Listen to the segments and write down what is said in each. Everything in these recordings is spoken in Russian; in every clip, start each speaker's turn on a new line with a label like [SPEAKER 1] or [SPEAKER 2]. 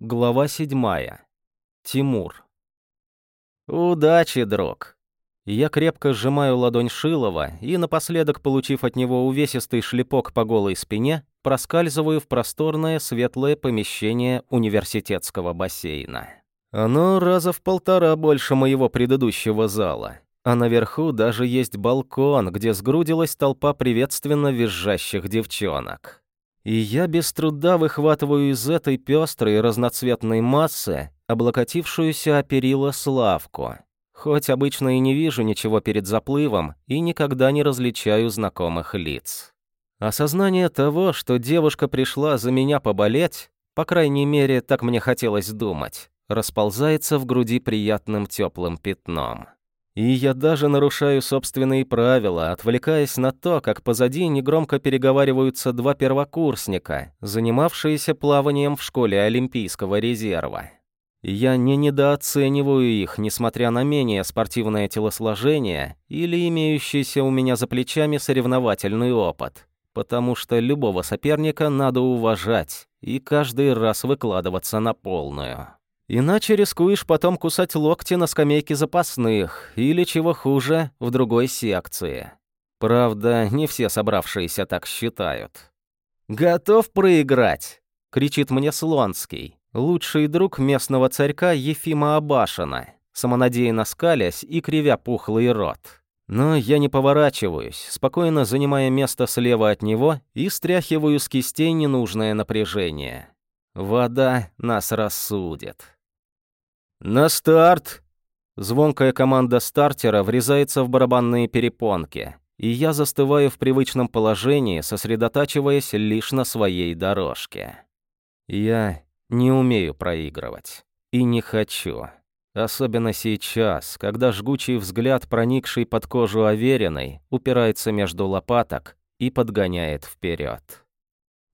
[SPEAKER 1] Глава седьмая. Тимур. «Удачи, друг!» Я крепко сжимаю ладонь Шилова и, напоследок получив от него увесистый шлепок по голой спине, проскальзываю в просторное светлое помещение университетского бассейна. Оно раза в полтора больше моего предыдущего зала, а наверху даже есть балкон, где сгрудилась толпа приветственно визжащих девчонок. И я без труда выхватываю из этой пестрой разноцветной массы облокотившуюся о перила Славку. Хоть обычно и не вижу ничего перед заплывом и никогда не различаю знакомых лиц. Осознание того, что девушка пришла за меня поболеть, по крайней мере, так мне хотелось думать, расползается в груди приятным теплым пятном. И я даже нарушаю собственные правила, отвлекаясь на то, как позади негромко переговариваются два первокурсника, занимавшиеся плаванием в школе Олимпийского резерва. Я не недооцениваю их, несмотря на менее спортивное телосложение или имеющийся у меня за плечами соревновательный опыт, потому что любого соперника надо уважать и каждый раз выкладываться на полную. Иначе рискуешь потом кусать локти на скамейке запасных или, чего хуже, в другой секции. Правда, не все собравшиеся так считают. «Готов проиграть?» — кричит мне Слонский, лучший друг местного царька Ефима Абашина, самонадеянно скалясь и кривя пухлый рот. Но я не поворачиваюсь, спокойно занимая место слева от него и стряхиваю с кистей ненужное напряжение. Вода нас рассудит. «На старт!» Звонкая команда стартера врезается в барабанные перепонки, и я застываю в привычном положении, сосредотачиваясь лишь на своей дорожке. Я не умею проигрывать. И не хочу. Особенно сейчас, когда жгучий взгляд, проникший под кожу Авериной, упирается между лопаток и подгоняет вперед.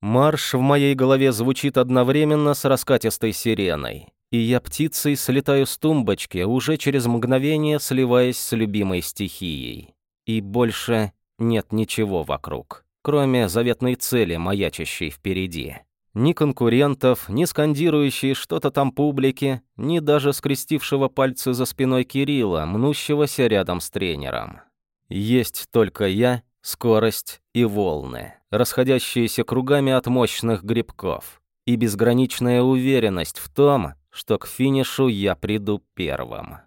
[SPEAKER 1] Марш в моей голове звучит одновременно с раскатистой сиреной и я птицей слетаю с тумбочки, уже через мгновение сливаясь с любимой стихией. И больше нет ничего вокруг, кроме заветной цели, маячащей впереди. Ни конкурентов, ни скандирующей что-то там публики, ни даже скрестившего пальцы за спиной Кирилла, мнущегося рядом с тренером. Есть только я, скорость и волны, расходящиеся кругами от мощных грибков, и безграничная уверенность в том, что к финишу я приду первым.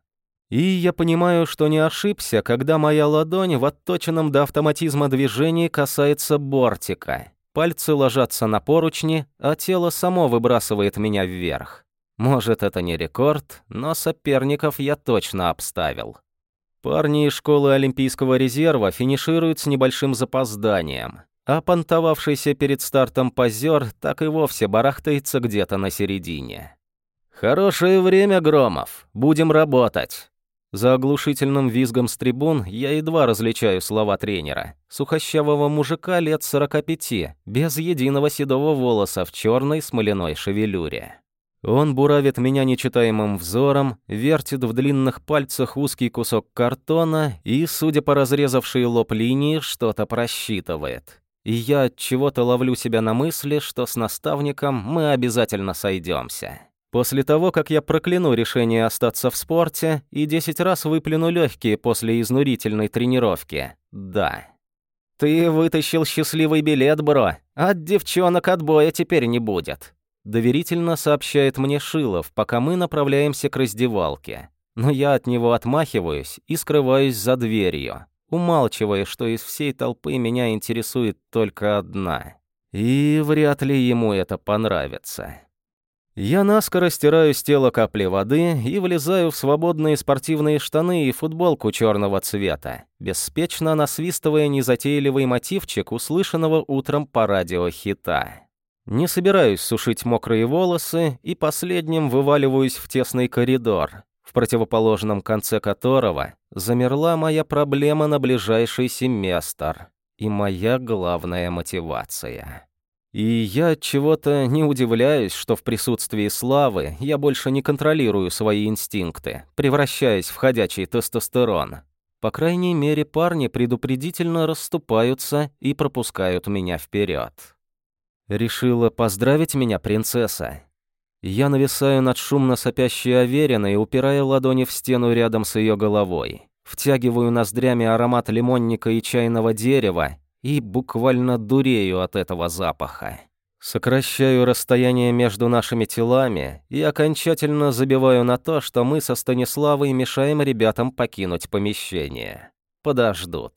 [SPEAKER 1] И я понимаю, что не ошибся, когда моя ладонь в отточенном до автоматизма движении касается бортика. Пальцы ложатся на поручни, а тело само выбрасывает меня вверх. Может, это не рекорд, но соперников я точно обставил. Парни из школы Олимпийского резерва финишируют с небольшим запозданием, а понтовавшийся перед стартом позер так и вовсе барахтается где-то на середине. «Хорошее время, Громов. Будем работать». За оглушительным визгом с трибун я едва различаю слова тренера. Сухощавого мужика лет 45, без единого седого волоса в черной смоляной шевелюре. Он буравит меня нечитаемым взором, вертит в длинных пальцах узкий кусок картона и, судя по разрезавшей лоб линии, что-то просчитывает. И я от чего-то ловлю себя на мысли, что с наставником мы обязательно сойдемся. После того, как я прокляну решение остаться в спорте и 10 раз выплюну легкие после изнурительной тренировки. Да. Ты вытащил счастливый билет, бро. От девчонок отбоя теперь не будет. Доверительно сообщает мне Шилов, пока мы направляемся к раздевалке. Но я от него отмахиваюсь и скрываюсь за дверью, умалчивая, что из всей толпы меня интересует только одна. И вряд ли ему это понравится. Я наскоро стираю с тела капли воды и влезаю в свободные спортивные штаны и футболку черного цвета, беспечно насвистывая незатейливый мотивчик услышанного утром по радио хита. Не собираюсь сушить мокрые волосы и последним вываливаюсь в тесный коридор, в противоположном конце которого замерла моя проблема на ближайший семестр и моя главная мотивация. И я чего-то не удивляюсь, что в присутствии славы я больше не контролирую свои инстинкты, превращаясь в ходячий тестостерон. По крайней мере, парни предупредительно расступаются и пропускают меня вперед. Решила поздравить меня принцесса. Я нависаю над шумно сопящей Авериной, упирая ладони в стену рядом с ее головой. Втягиваю ноздрями аромат лимонника и чайного дерева и буквально дурею от этого запаха. Сокращаю расстояние между нашими телами и окончательно забиваю на то, что мы со Станиславой мешаем ребятам покинуть помещение. Подождут.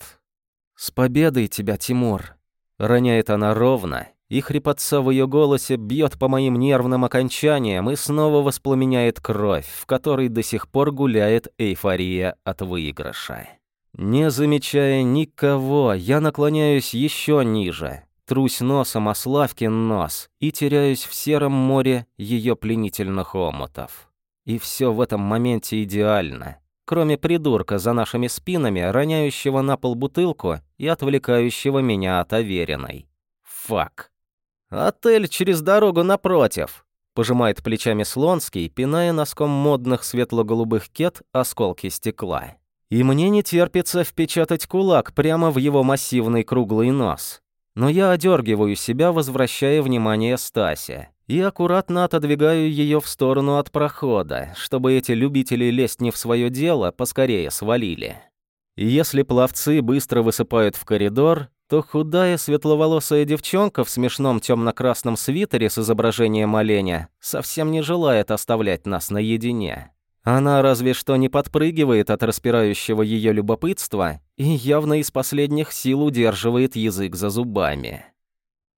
[SPEAKER 1] «С победой тебя, Тимур!» Роняет она ровно, и хрипотца в ее голосе бьет по моим нервным окончаниям и снова воспламеняет кровь, в которой до сих пор гуляет эйфория от выигрыша. Не замечая никого, я наклоняюсь еще ниже, трусь носом о Славкин нос и теряюсь в сером море ее пленительных омутов. И все в этом моменте идеально, кроме придурка за нашими спинами, роняющего на пол бутылку и отвлекающего меня от Авериной. Фак. «Отель через дорогу напротив», — пожимает плечами Слонский, пиная носком модных светло-голубых кет осколки стекла. И мне не терпится впечатать кулак прямо в его массивный круглый нос. Но я одергиваю себя, возвращая внимание Стасе, и аккуратно отодвигаю ее в сторону от прохода, чтобы эти любители лезть не в свое дело поскорее свалили. Если пловцы быстро высыпают в коридор, то худая светловолосая девчонка в смешном темно-красном свитере с изображением оленя совсем не желает оставлять нас наедине. Она разве что не подпрыгивает от распирающего ее любопытства и явно из последних сил удерживает язык за зубами.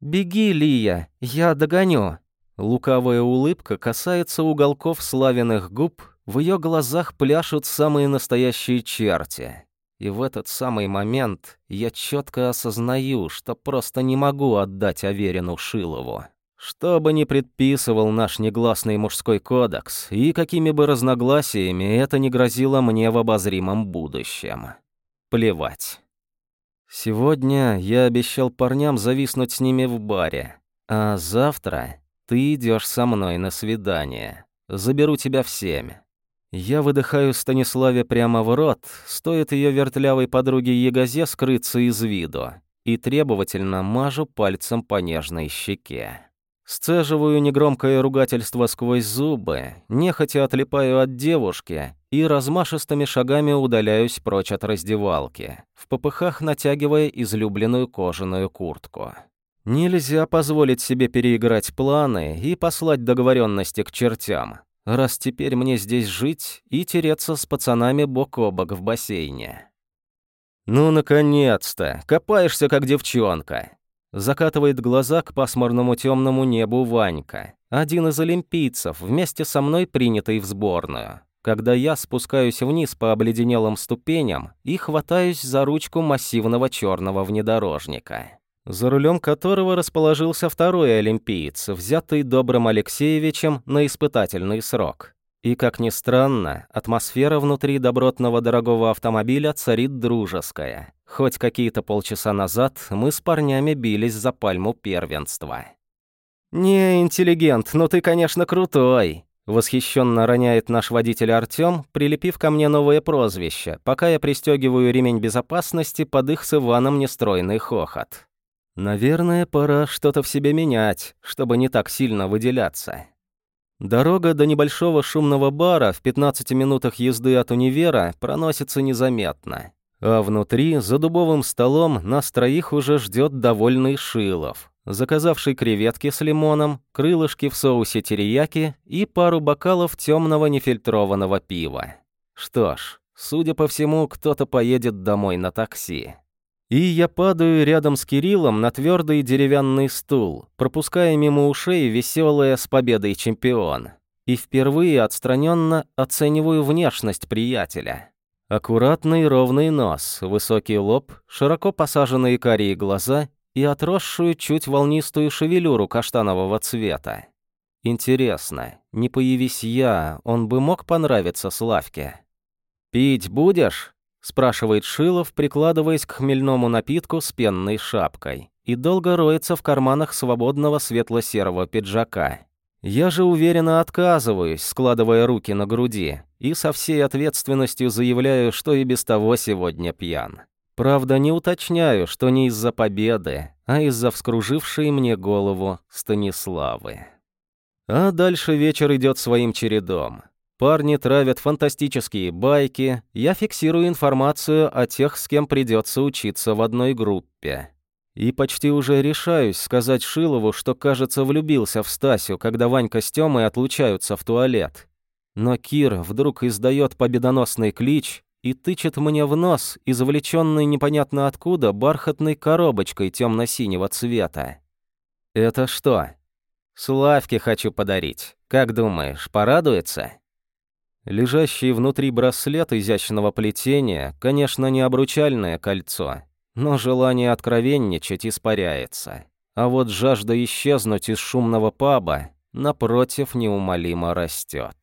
[SPEAKER 1] «Беги, Лия, я догоню». Лукавая улыбка касается уголков славяных губ, в ее глазах пляшут самые настоящие черти. И в этот самый момент я четко осознаю, что просто не могу отдать Аверину Шилову. Что бы ни предписывал наш негласный мужской кодекс, и какими бы разногласиями это не грозило мне в обозримом будущем. Плевать. Сегодня я обещал парням зависнуть с ними в баре, а завтра ты идешь со мной на свидание. Заберу тебя в семь. Я выдыхаю Станиславе прямо в рот, стоит ее вертлявой подруге Егозе скрыться из виду, и требовательно мажу пальцем по нежной щеке. Сцеживаю негромкое ругательство сквозь зубы, нехотя отлипаю от девушки и размашистыми шагами удаляюсь прочь от раздевалки, в попыхах натягивая излюбленную кожаную куртку. Нельзя позволить себе переиграть планы и послать договоренности к чертям, раз теперь мне здесь жить и тереться с пацанами бок о бок в бассейне. «Ну, наконец-то! Копаешься, как девчонка!» Закатывает глаза к пасмурному темному небу Ванька, один из олимпийцев, вместе со мной принятый в сборную. Когда я спускаюсь вниз по обледенелым ступеням и хватаюсь за ручку массивного черного внедорожника, за рулем которого расположился второй олимпиец, взятый Добрым Алексеевичем на испытательный срок. И, как ни странно, атмосфера внутри добротного дорогого автомобиля царит дружеская. Хоть какие-то полчаса назад мы с парнями бились за пальму первенства. «Не, интеллигент, ну ты, конечно, крутой!» Восхищенно роняет наш водитель Артём, прилепив ко мне новое прозвище, пока я пристегиваю ремень безопасности под их с Иваном нестройный хохот. Наверное, пора что-то в себе менять, чтобы не так сильно выделяться. Дорога до небольшого шумного бара в 15 минутах езды от универа проносится незаметно. А внутри, за дубовым столом, нас троих уже ждет довольный Шилов, заказавший креветки с лимоном, крылышки в соусе терияки и пару бокалов темного нефильтрованного пива. Что ж, судя по всему, кто-то поедет домой на такси. И я падаю рядом с Кириллом на твердый деревянный стул, пропуская мимо ушей веселое с победой чемпион. И впервые отстраненно оцениваю внешность приятеля. Аккуратный ровный нос, высокий лоб, широко посаженные карие глаза и отросшую чуть волнистую шевелюру каштанового цвета. Интересно, не появись я, он бы мог понравиться Славке? «Пить будешь?» Спрашивает Шилов, прикладываясь к хмельному напитку с пенной шапкой, и долго роется в карманах свободного светло-серого пиджака. Я же уверенно отказываюсь, складывая руки на груди, и со всей ответственностью заявляю, что и без того сегодня пьян. Правда, не уточняю, что не из-за победы, а из-за вскружившей мне голову Станиславы. А дальше вечер идет своим чередом. Парни травят фантастические байки, я фиксирую информацию о тех, с кем придется учиться в одной группе. И почти уже решаюсь сказать Шилову, что, кажется, влюбился в Стасю, когда Ванька с Тёмой отлучаются в туалет. Но Кир вдруг издает победоносный клич и тычет мне в нос, извлеченный непонятно откуда, бархатной коробочкой темно-синего цвета. «Это что?» «Славке хочу подарить. Как думаешь, порадуется?» Лежащий внутри браслет изящного плетения, конечно, не обручальное кольцо, но желание откровенничать испаряется. А вот жажда исчезнуть из шумного паба, напротив, неумолимо растет.